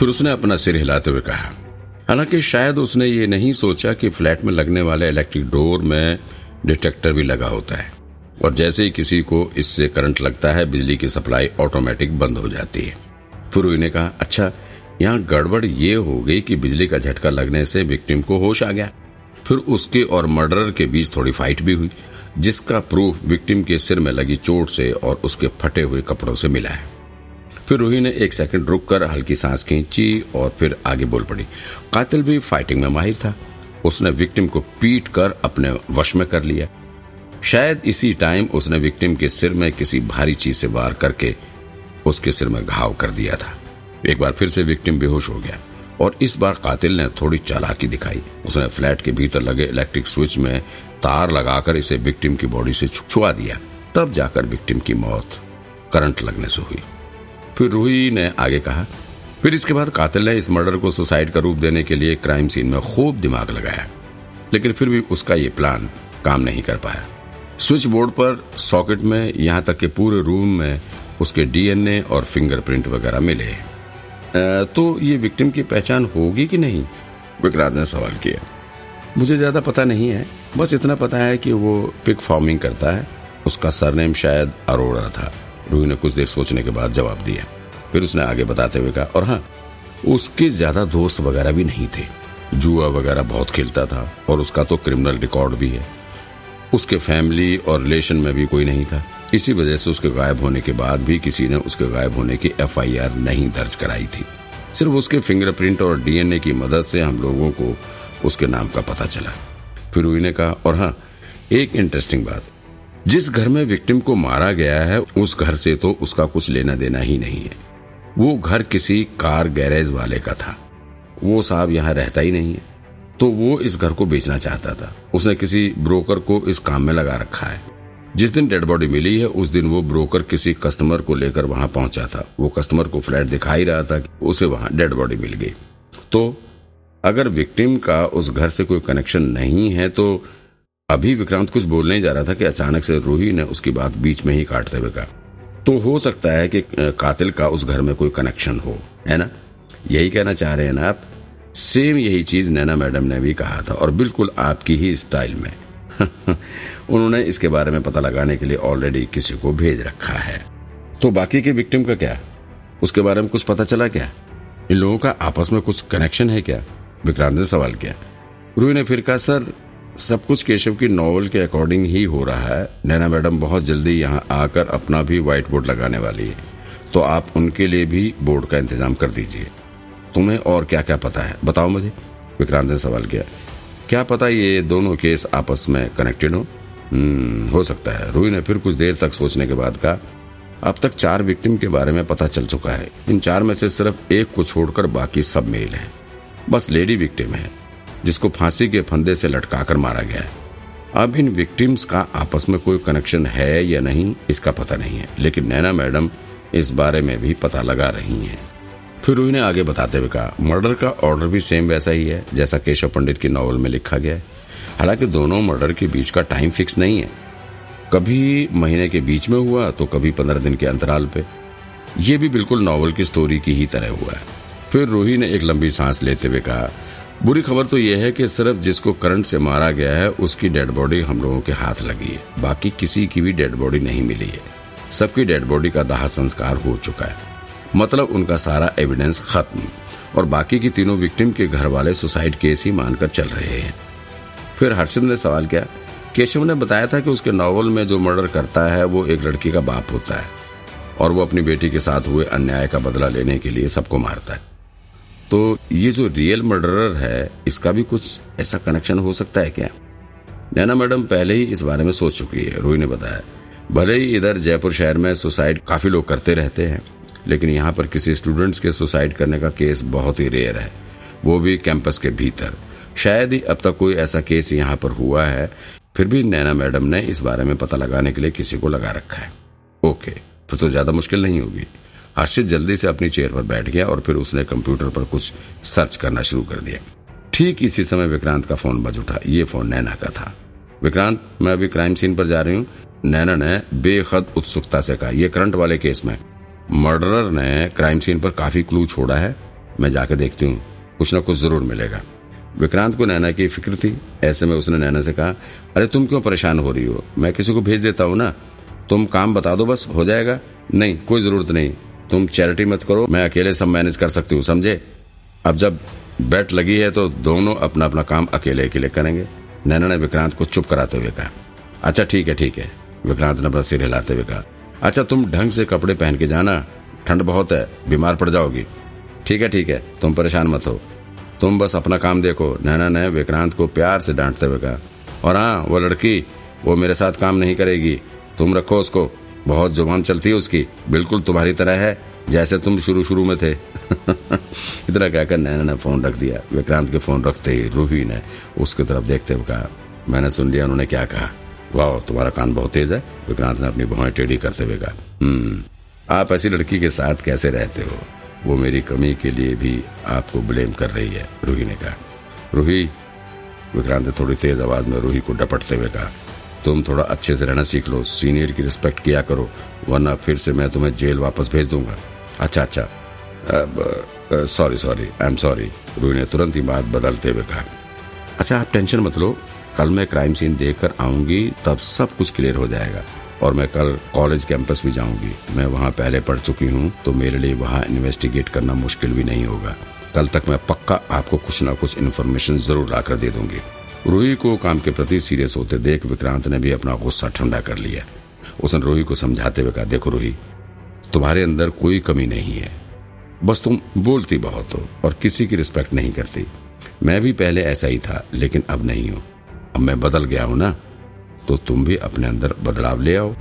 फिर उसने अपना सिर हिलाते हुए कहा। हालाँकि शायद उसने ये नहीं सोचा कि फ्लैट में लगने वाले इलेक्ट्रिक डोर में डिटेक्टर भी लगा होता है। और जैसे ही किसी को इससे करंट लगता है, बिजली की सप्लाई ऑटोमेटिक बंद हो जाती है। फिर ने कहा अच्छा यहाँ गड़बड़ ये हो गई कि बिजली का झटका लगने से विक्टिम को होश आ गया। फिर उसके और मर्डरर के बीच थोड़ी फाइट भी हुई, जिसका प्रूफ विक्टिम के सिर में लगी चोट से और उसके फटे हुए कपड़ों से मिला है। फिर रूही ने एक सेकंड रुककर हल्की सांस खींची और फिर आगे बोल पड़ी, कातिल भी फाइटिंग में माहिर था। उसने विक्टिम को पीट कर अपने वश में कर लिया। शायद इसी टाइम उसने विक्टिम के सिर में किसी भारी चीज़ से वार करके उसके सिर में घाव कर दिया था। एक बार फिर से विक्टिम बेहोश हो गया और इस बार कातिल ने थोड़ी चालाकी दिखाई। उसने फ्लैट के भीतर लगे इलेक्ट्रिक स्विच में तार लगाकर इसे विक्टिम की बॉडी से छुआ दिया। तब जाकर विक्टिम की मौत करंट लगने से हुई। फिर रूही ने आगे कहा, फिर इसके बाद कातिल ने इस मर्डर को सुसाइड का रूप देने के लिए क्राइम सीन में खूब दिमाग लगाया, लेकिन फिर भी उसका ये प्लान काम नहीं कर पाया। स्विच बोर्ड पर सॉकेट में यहाँ तक के पूरे रूम में उसके डीएनए और फिंगरप्रिंट वगैरह मिले। तो ये विक्टिम की पहचान होगी कि नहीं? विक्रांत ने सवाल किया। मुझे ज़्यादा पता नहीं है, बस इतना पता है कि वो पिक फ़ार्मिंग करता है, उसका सरनेम शायद अरोड़ा था। रूही ने कुछ देर सोचने के बाद जवाब दिया। फिर उसने आगे बताते हुए कहा, और हाँ उसके ज़्यादा दोस्त वगैरह भी नहीं थे। जुआ वगैरह बहुत खेलता था और उसका तो क्रिमिनल रिकॉर्ड भी है। उसके फैमिली और रिलेशन में भी कोई नहीं था। इसी वजह से उसके गायब होने के बाद भी किसी ने उसके गायब होने की एफआईआर नहीं दर्ज कराई थी। सिर्फ़ उसके फिंगरप्रिंट और डीएनए की मदद से हम लोगों को उसके नाम का पता चला। फिर ने कहा, और हाँ एक इंटरेस्टिंग बात। जिस घर में विक्टिम को मारा गया है, उस घर से तो उसका कुछ लेना देना ही नहीं है। वो घर किसी कार गैरेज वाले का था। वो साहब यहाँ रहता ही नहीं है। तो वो इस घर को बेचना चाहता था। उसने किसी ब्रोकर को इस काम में लगा रखा है। जिस दिन डेड बॉडी मिली है, उस दिन वो ब्रोकर किसी कस्टमर को लेकर वहाँ पहुँचा था। वो कस्टमर को फ्लैट दिखा ही रहा था कि उसे वहाँ डेड बॉडी मिल गई। तो अगर विक्टिम का उस घर से कोई कनेक्शन नहीं है तो अभी विक्रांत कुछ बोलने जा रहा था कि अचानक से रूही ने उसकी बात बीच में ही काटते हुए कहा तो हो सकता है कि कातिल का उस घर में कोई कनेक्शन हो, है ना? यही कहना चाह रहे हैं ना आप? सेम यही चीज़ नैना मैडम ने भी कहा था और बिल्कुल आपकी ही स्टाइल में। उन्होंने इसके बारे में पता लगाने के लिए ऑलरेडी किसी को भेज रखा है। तो बाकी के विक्टिम का क्या? उसके बारे में कुछ पता चला क्या? इन लोगों का आपस में कुछ कनेक्शन है क्या? विक्रांत ने सवाल किया। रूही ने फिर कहा, सर सब कुछ केशव की नॉवल के अकॉर्डिंग ही हो रहा है। नैना मैडम बहुत जल्दी यहाँ आकर अपना भी व्हाइट बोर्ड लगाने वाली है। तो आप उनके लिए भी बोर्ड का इंतज़ाम कर दीजिए। तुम्हें और क्या क्या पता है? बताओ मुझे। विक्रांत ने सवाल किया। क्या पता ये दोनों केस आपस में कनेक्टेड हो? हम्म, हो सकता है। रूही ने फिर कुछ देर तक सोचने के बाद कहा अब तक चार विक्टिम के बारे में पता चल चुका है। इन चार में से सिर्फ़ एक को छोड़कर बाकी सब मेल हैं। बस लेडी विक्टिम है। जिसको फांसी के फंदे से लटकाकर मारा गया है। अब इन विक्टिम्स का आपस में कोई कनेक्शन है या नहीं, इसका पता नहीं है। लेकिन नैना मैडम इस बारे में भी पता लगा रही हैं। फिर ने आगे बताते हुए कहा, मर्डर का ऑर्डर भी सेम वैसा ही है, जैसा केशव पंडित की नॉवल में लिखा गया है। हालाँकि दोनों मर्डर के बीच का टाइम फिक्स नहीं है। कभी महीने के बीच में हुआ तो कभी पंद्रह दिन के अंतराल पे। ये भी बिल्कुल नॉवल की स्टोरी की ही तरह हुआ है। फिर रूही ने एक लंबी सांस लेते हुए कहा बुरी खबर तो यह है कि सिर्फ़ जिसको करंट से मारा गया है, उसकी डेड बॉडी हम लोगों के हाथ लगी है। बाकी किसी की भी डेड बॉडी नहीं मिली है। सबकी डेड बॉडी का दाह संस्कार हो चुका है। मतलब उनका सारा एविडेंस खत्म। और बाकी की तीनों विक्टिम के घर वाले सुसाइड केस ही मानकर चल रहे हैं। फिर हर्षद ने सवाल किया, केशव ने बताया था कि उसके नॉवल में जो मर्डर करता है, वो एक लड़की का बाप होता है। और वो अपनी बेटी के साथ हुए अन्याय का बदला लेने के लिए सबको मारता है। तो ये जो रियल मर्डरर है, इसका भी कुछ ऐसा कनेक्शन हो सकता है क्या? नैना मैडम पहले ही इस बारे में सोच चुकी है रोही ने बताया। भले ही इधर जयपुर शहर में सुसाइड काफ़ी लोग करते रहते हैं, लेकिन यहाँ पर किसी स्टूडेंट्स के सुसाइड करने का केस बहुत ही रेयर है। वो भी कैंपस के भीतर। शायद ही अब तक कोई ऐसा केस यहाँ पर हुआ है, फिर भी नैना मैडम ने इस बारे में पता लगाने के लिए किसी को लगा रखा है। ओके, फिर तो ज़्यादा मुश्किल नहीं होगी। हर्षित जल्दी से अपनी चेयर पर बैठ गया और फिर उसने कंप्यूटर पर कुछ सर्च करना शुरू कर दिया। ठीक इसी समय विक्रांत का फ़ोन बज उठा। ये फ़ोन नैना का था। विक्रांत, मैं अभी क्राइम सीन पर जा रही हूँ। नैना ने बेहद उत्सुकता से कहा यह करंट वाले केस में मर्डरर ने क्राइम सीन पर काफ़ी क्लू छोड़ा है। मैं जाके देखती हूँ। कुछ ना कुछ ज़रूर मिलेगा। विक्रांत को नैना की फ़िक्र थी। ऐसे में उसने नैना से कहा, अरे, तुम क्यों परेशान हो रही हो? मैं किसी को भेज देता हूँ ना। तुम काम बता दो बस, हो जाएगा? नहीं, कोई ज़रूरत नहीं। तुम चैरिटी मत करो, मैं अकेले सब मैनेज कर सकती हूँ, समझे? अब जब बेट लगी है तो दोनों अपना अपना काम अकेले अकेले करेंगे। नैना ने विक्रांत को चुप कराते हुए कहा अच्छा ठीक है ठीक है। विक्रांत ने अपना सिर हिलाते हुए कहा अच्छा तुम ढंग से कपड़े पहन के जाना, ठंड बहुत है, बीमार पड़ जाओगी। ठीक है ठीक है, तुम परेशान मत हो। तुम बस अपना काम देखो। नैना ने विक्रांत को प्यार से डांटते हुए कहा, और हाँ वो लड़की, वो मेरे साथ काम नहीं करेगी। तुम रखो उसको बहुत ज़ुबान चलती है उसकी। बिल्कुल तुम्हारी तरह है, जैसे तुम शुरू शुरू में थे। इतना कहकर नैना ने फ़ोन रख दिया। विक्रांत के फ़ोन रखते ही रूही ने उसकी तरफ़ देखते हुए कहा, मैंने सुन लिया, उन्होंने क्या कहा? वाह, तुम्हारा कान बहुत तेज है, विक्रांत ने अपनी भुआएँ टेढ़ी करते हुए कहा। हम्म आप ऐसी लड़की के साथ कैसे रहते हो? वो मेरी कमी के लिए भी आपको ब्लेम कर रही है, रूही ने कहा। रूही, विक्रांत ने थोड़ी तेज आवाज़ में रूही को डपटते हुए कहा तुम थोड़ा अच्छे से रहना सीख लो। सीनियर की रिस्पेक्ट किया करो, वरना फिर से मैं तुम्हें जेल वापस भेज दूँगा। अच्छा अच्छा। Sorry sorry I am sorry Ruhi ने तुरंत ही बात बदलते हुए कहा। अच्छा आप टेंशन मत लो। कल मैं क्राइम सीन देख कर आऊँगी, तब सब कुछ क्लियर हो जाएगा। और मैं कल कॉलेज कैंपस भी जाऊँगी। मैं वहाँ पहले पढ़ चुकी हूँ तो मेरे लिए वहाँ इन्वेस्टिगेट करना मुश्किल भी नहीं होगा। कल तक मैं पक्का आपको कुछ ना कुछ इन्फॉर्मेशन ज़रूर लाकर दे दूँगी। रूही को काम के प्रति सीरियस होते देख विक्रांत ने भी अपना गुस्सा ठंडा कर लिया। उसने रूही को समझाते हुए कहा, देखो रूही, तुम्हारे अंदर कोई कमी नहीं है। बस तुम बोलती बहुत हो और किसी की रिस्पेक्ट नहीं करती। मैं भी पहले ऐसा ही था, लेकिन अब नहीं हूँ। अब मैं बदल गया हूँ ना तो तुम भी अपने अंदर बदलाव ले आओ।